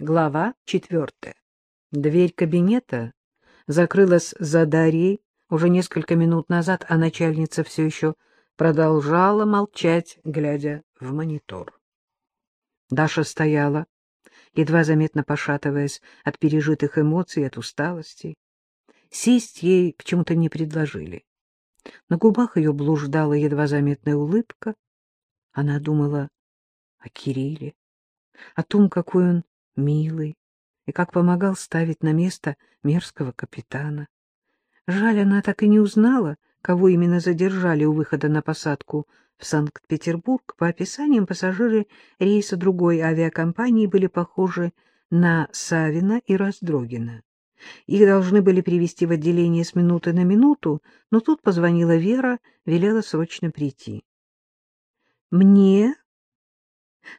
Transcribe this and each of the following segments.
Глава четвертая. Дверь кабинета закрылась за Дарьей уже несколько минут назад, а начальница все еще продолжала молчать, глядя в монитор. Даша стояла, едва заметно пошатываясь от пережитых эмоций от усталости. Сесть ей почему-то не предложили. На губах ее блуждала едва заметная улыбка. Она думала о Кирилле, о том, какой он милый, и как помогал ставить на место мерзкого капитана. Жаль, она так и не узнала, кого именно задержали у выхода на посадку в Санкт-Петербург. По описаниям пассажиры рейса другой авиакомпании были похожи на Савина и Раздрогина. Их должны были привести в отделение с минуты на минуту, но тут позвонила Вера, велела срочно прийти. — Мне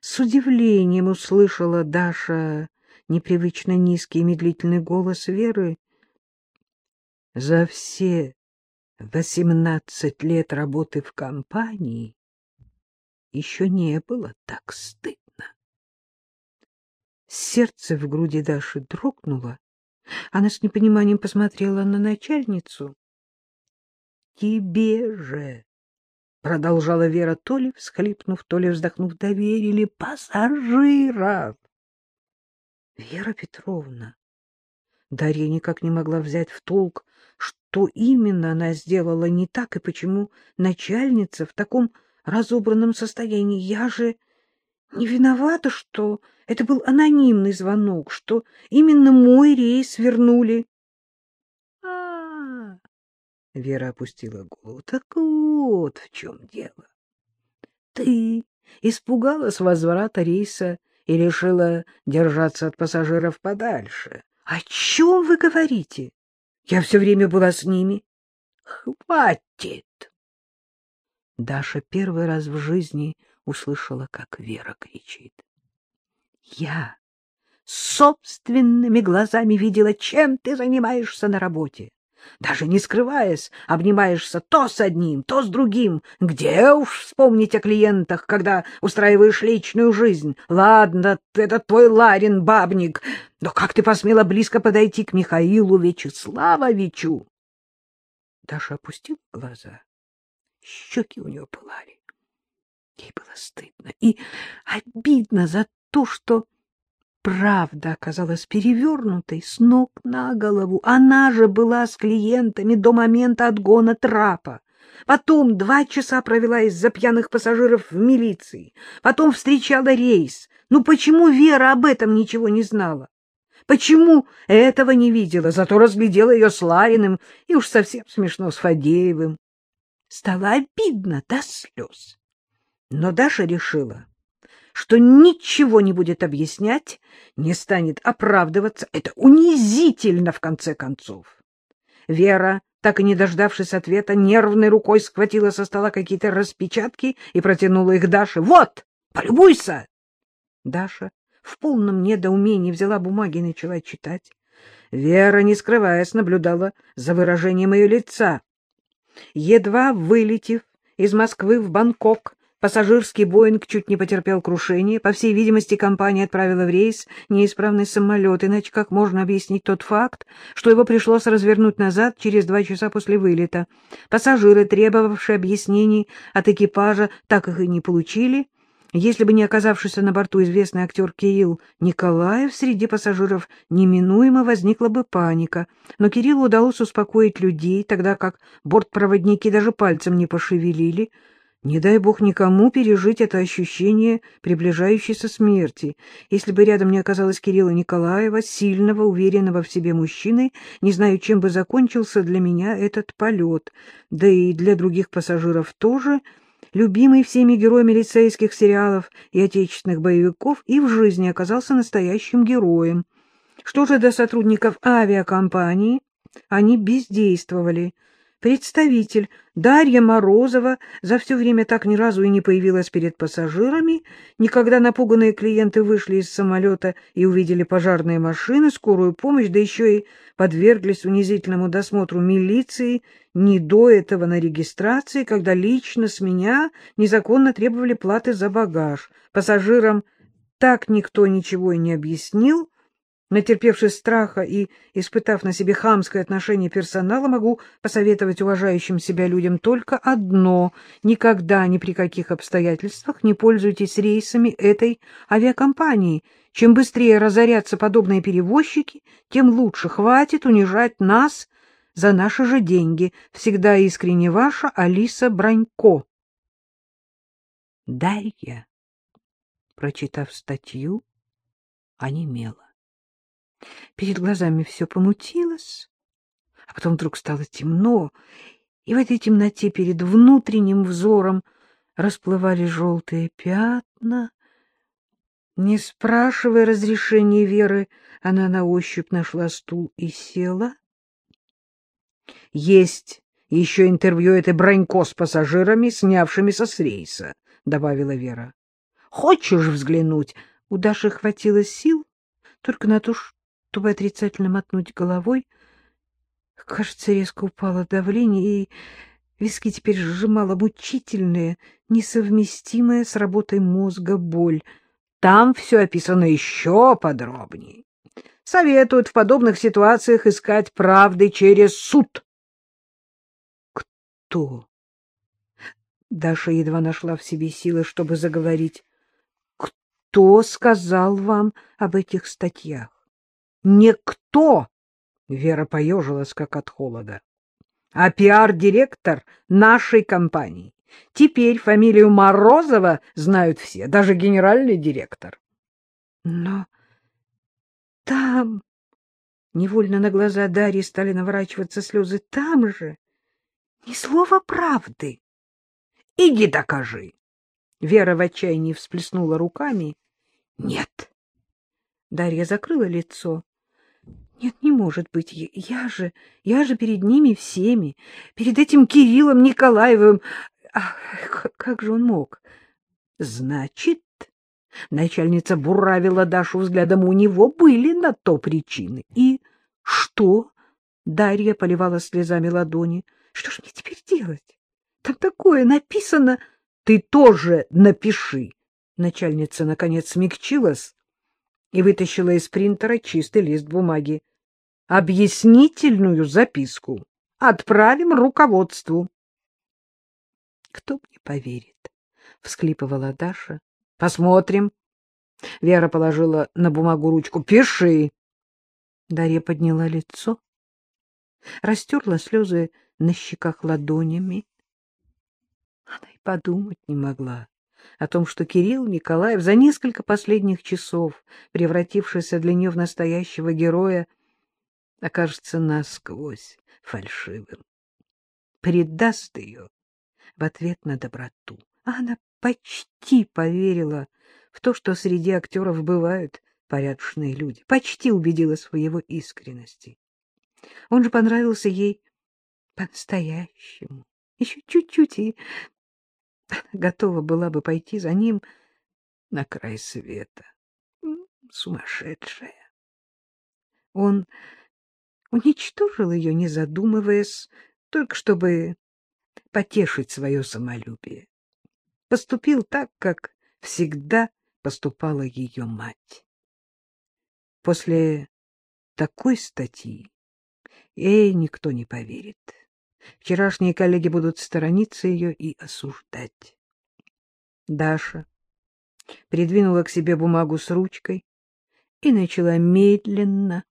с удивлением услышала Даша непривычно низкий и медлительный голос Веры. За все восемнадцать лет работы в компании еще не было так стыдно. Сердце в груди Даши дрогнуло. Она с непониманием посмотрела на начальницу. — Тебе же — продолжала Вера, то ли всхлипнув, то ли вздохнув, — доверили пассажиров. Вера Петровна. Дарья никак не могла взять в толк, что именно она сделала не так и почему начальница в таком разобранном состоянии. Я же не виновата, что это был анонимный звонок, что именно мой рейс вернули. Вера опустила голову. — Так вот в чем дело. Ты испугалась возврата рейса и решила держаться от пассажиров подальше. — О чем вы говорите? Я все время была с ними. — Хватит! Даша первый раз в жизни услышала, как Вера кричит. — Я собственными глазами видела, чем ты занимаешься на работе. Даже не скрываясь, обнимаешься то с одним, то с другим. Где уж вспомнить о клиентах, когда устраиваешь личную жизнь? Ладно, это твой Ларин, бабник, но как ты посмела близко подойти к Михаилу Вячеславовичу? Даша опустила глаза. Щеки у нее пылали. Ей было стыдно и обидно за то, что правда оказалась перевернутой с ног на голову. Она же была с клиентами до момента отгона трапа. Потом два часа провела из-за пьяных пассажиров в милиции. Потом встречала рейс. Ну почему Вера об этом ничего не знала? Почему этого не видела, зато разглядела ее с Лариным и уж совсем смешно с Фадеевым? Стало обидно до слез. Но Даша решила, что ничего не будет объяснять, не станет оправдываться. Это унизительно, в конце концов. Вера, так и не дождавшись ответа, нервной рукой схватила со стола какие-то распечатки и протянула их Даше. «Вот, полюбуйся!» Даша в полном недоумении взяла бумаги и начала читать. Вера, не скрываясь, наблюдала за выражением ее лица. Едва вылетев из Москвы в Бангкок, Пассажирский «Боинг» чуть не потерпел крушение. По всей видимости, компания отправила в рейс неисправный самолет, иначе как можно объяснить тот факт, что его пришлось развернуть назад через два часа после вылета. Пассажиры, требовавшие объяснений от экипажа, так их и не получили. Если бы не оказавшийся на борту известный актер Кирилл Николаев, среди пассажиров неминуемо возникла бы паника. Но Кириллу удалось успокоить людей, тогда как бортпроводники даже пальцем не пошевелили — не дай бог никому пережить это ощущение приближающейся смерти. Если бы рядом не оказалось Кирилла Николаева, сильного, уверенного в себе мужчины, не знаю, чем бы закончился для меня этот полет, да и для других пассажиров тоже, любимый всеми героями лицейских сериалов и отечественных боевиков, и в жизни оказался настоящим героем. Что же до сотрудников авиакомпании? Они бездействовали, Представитель Дарья Морозова за все время так ни разу и не появилась перед пассажирами. Никогда напуганные клиенты вышли из самолета и увидели пожарные машины, скорую помощь, да еще и подверглись унизительному досмотру милиции не до этого на регистрации, когда лично с меня незаконно требовали платы за багаж. Пассажирам так никто ничего и не объяснил, Натерпевшись страха и испытав на себе хамское отношение персонала, могу посоветовать уважающим себя людям только одно — никогда ни при каких обстоятельствах не пользуйтесь рейсами этой авиакомпании. Чем быстрее разорятся подобные перевозчики, тем лучше хватит унижать нас за наши же деньги. Всегда искренне ваша Алиса Бранько. Дарья, прочитав статью, онемела. Перед глазами все помутилось, а потом вдруг стало темно, и в этой темноте перед внутренним взором расплывались желтые пятна. Не спрашивая разрешения Веры, она на ощупь нашла стул и села. — Есть еще интервью этой Бронько с пассажирами, снявшимися с рейса, — добавила Вера. — Хочешь взглянуть? У Даши хватило сил только на то, чтобы отрицательно мотнуть головой. Кажется, резко упало давление, и виски теперь сжимала мучительная, несовместимая с работой мозга боль. Там все описано еще подробнее. Советуют в подобных ситуациях искать правды через суд. Кто? Даша едва нашла в себе силы, чтобы заговорить. Кто сказал вам об этих статьях? Никто, Вера поежилась, как от холода, а пиар-директор нашей компании. Теперь фамилию Морозова знают все, даже генеральный директор. Но там... Невольно на глаза Дарьи стали наворачиваться слезы. Там же ни слова правды. Иди докажи. Вера в отчаянии всплеснула руками. Нет. Дарья закрыла лицо. Нет, не может быть. Я же, я же перед ними всеми, перед этим Кириллом Николаевым. Ах, как же он мог? Значит, начальница буравила Дашу взглядом, у него были на то причины. И что? Дарья поливала слезами ладони. Что ж мне теперь делать? Там такое написано. Ты тоже напиши. Начальница, наконец, смягчилась и вытащила из принтера чистый лист бумаги. Объяснительную записку. Отправим руководству. — Кто мне поверит? — всклипывала Даша. — Посмотрим. Вера положила на бумагу ручку. — Пиши. Дарья подняла лицо, растерла слезы на щеках ладонями. Она и подумать не могла о том, что Кирилл Николаев за несколько последних часов, превратившийся для нее в настоящего героя, окажется насквозь фальшивым. Предаст ее в ответ на доброту. А она почти поверила в то, что среди актеров бывают порядочные люди, почти убедилась в его искренности. Он же понравился ей по-настоящему. Еще чуть-чуть, и готова была бы пойти за ним на край света. Сумасшедшая. Он уничтожил ее, не задумываясь, только чтобы потешить свое самолюбие. Поступил так, как всегда поступала ее мать. После такой статьи ей никто не поверит. Вчерашние коллеги будут сторониться ее и осуждать. Даша придвинула к себе бумагу с ручкой и начала медленно,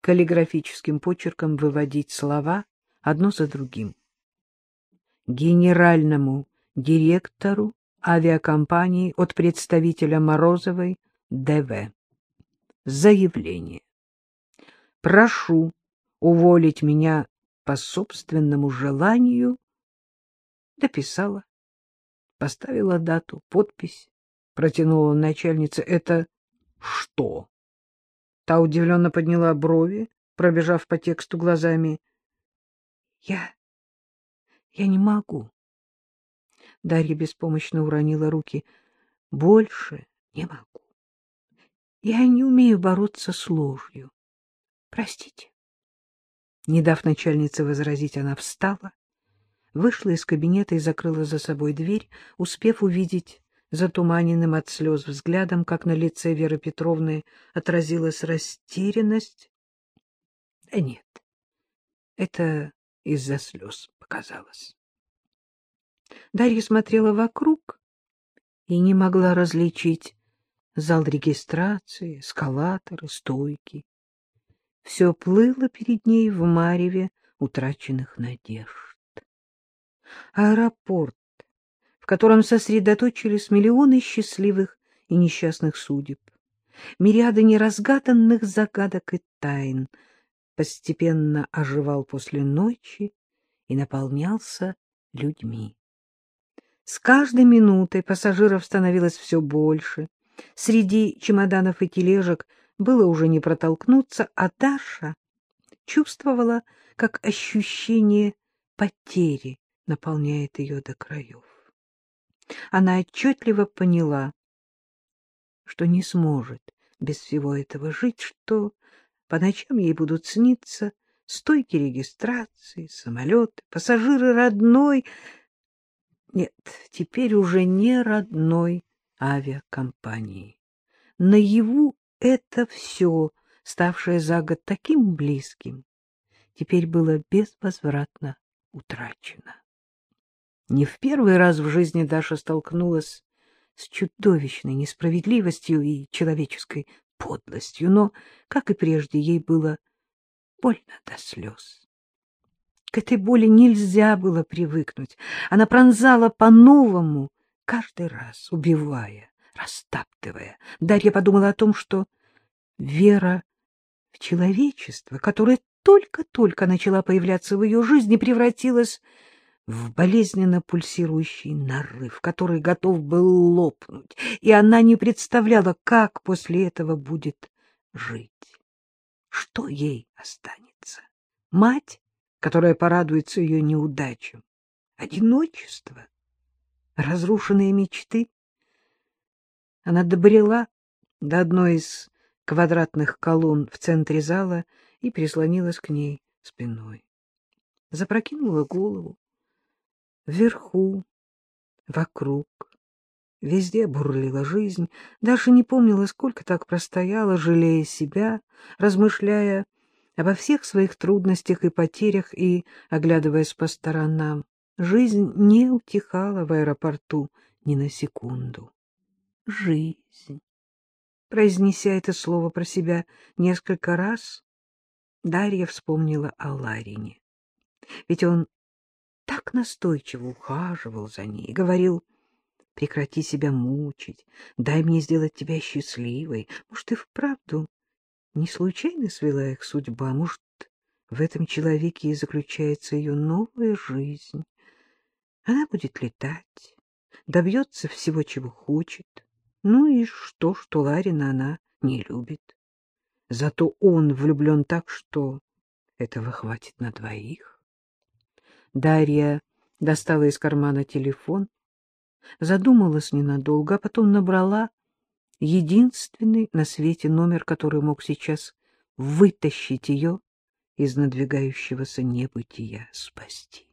каллиграфическим почерком выводить слова одно за другим. Генеральному директору авиакомпании от представителя Морозовой ДВ. Заявление. Прошу уволить меня по собственному желанию дописала, поставила дату, подпись, протянула начальнице. Это что? Та удивленно подняла брови, пробежав по тексту глазами. Я... я не могу. Дарья беспомощно уронила руки. Больше не могу. Я не умею бороться с ложью. Простите. Не дав начальнице возразить, она встала, вышла из кабинета и закрыла за собой дверь, успев увидеть затуманенным от слез взглядом, как на лице Веры Петровны отразилась растерянность. Да нет, это из-за слез показалось. Дарья смотрела вокруг и не могла различить зал регистрации, эскалаторы, стойки. Все плыло перед ней в мареве утраченных надежд. Аэропорт, котором сосредоточились миллионы счастливых и несчастных судеб, мириады неразгаданных загадок и тайн, постепенно оживал после ночи и наполнялся людьми. С каждой минутой пассажиров становилось все больше. Среди чемоданов и тележек было уже не протолкнуться, а Даша чувствовала, как ощущение потери наполняет ее до краев. Она отчетливо поняла, что не сможет без всего этого жить, что по ночам ей будут сниться стойки регистрации, самолеты, пассажиры родной, нет, теперь уже не родной авиакомпании. Наяву это все, ставшее за год таким близким, теперь было безвозвратно утрачено. Не в первый раз в жизни Даша столкнулась с чудовищной несправедливостью и человеческой подлостью, но, как и прежде, ей было больно до слез. К этой боли нельзя было привыкнуть. Она пронзала по-новому, каждый раз убивая, растаптывая. Дарья подумала о том, что вера в человечество, которое только-только начала появляться в ее жизни, превратилась болезненно пульсирующий нарыв, который готов был лопнуть, и она не представляла, как после этого будет жить. Что ей останется? Мать? которая порадуется ее неудачам. Одиночество, разрушенные мечты. Она добрела до одной из квадратных колонн в центре зала и прислонилась к ней спиной. Запрокинула голову. Вверху, вокруг, везде бурлила жизнь. Даже не помнила, сколько так простояла, жалея себя, размышляя обо всех своих трудностях и потерях и, оглядываясь по сторонам, жизнь не утихала в аэропорту ни на секунду. Жизнь. Произнеся это слово про себя несколько раз, Дарья вспомнила о Ларине. Ведь он так настойчиво ухаживал за ней, говорил, прекрати себя мучить, дай мне сделать тебя счастливой. Может, и вправду не случайно свела их судьба, может, в этом человеке и заключается ее новая жизнь. Она будет летать, добьется всего, чего хочет. Ну и что, что Ларина она не любит. Зато он влюблен так, что этого хватит на двоих. Дарья достала из кармана телефон, задумалась ненадолго, а потом набрала единственный на свете номер, который мог сейчас вытащить ее из надвигающегося небытия, спасти.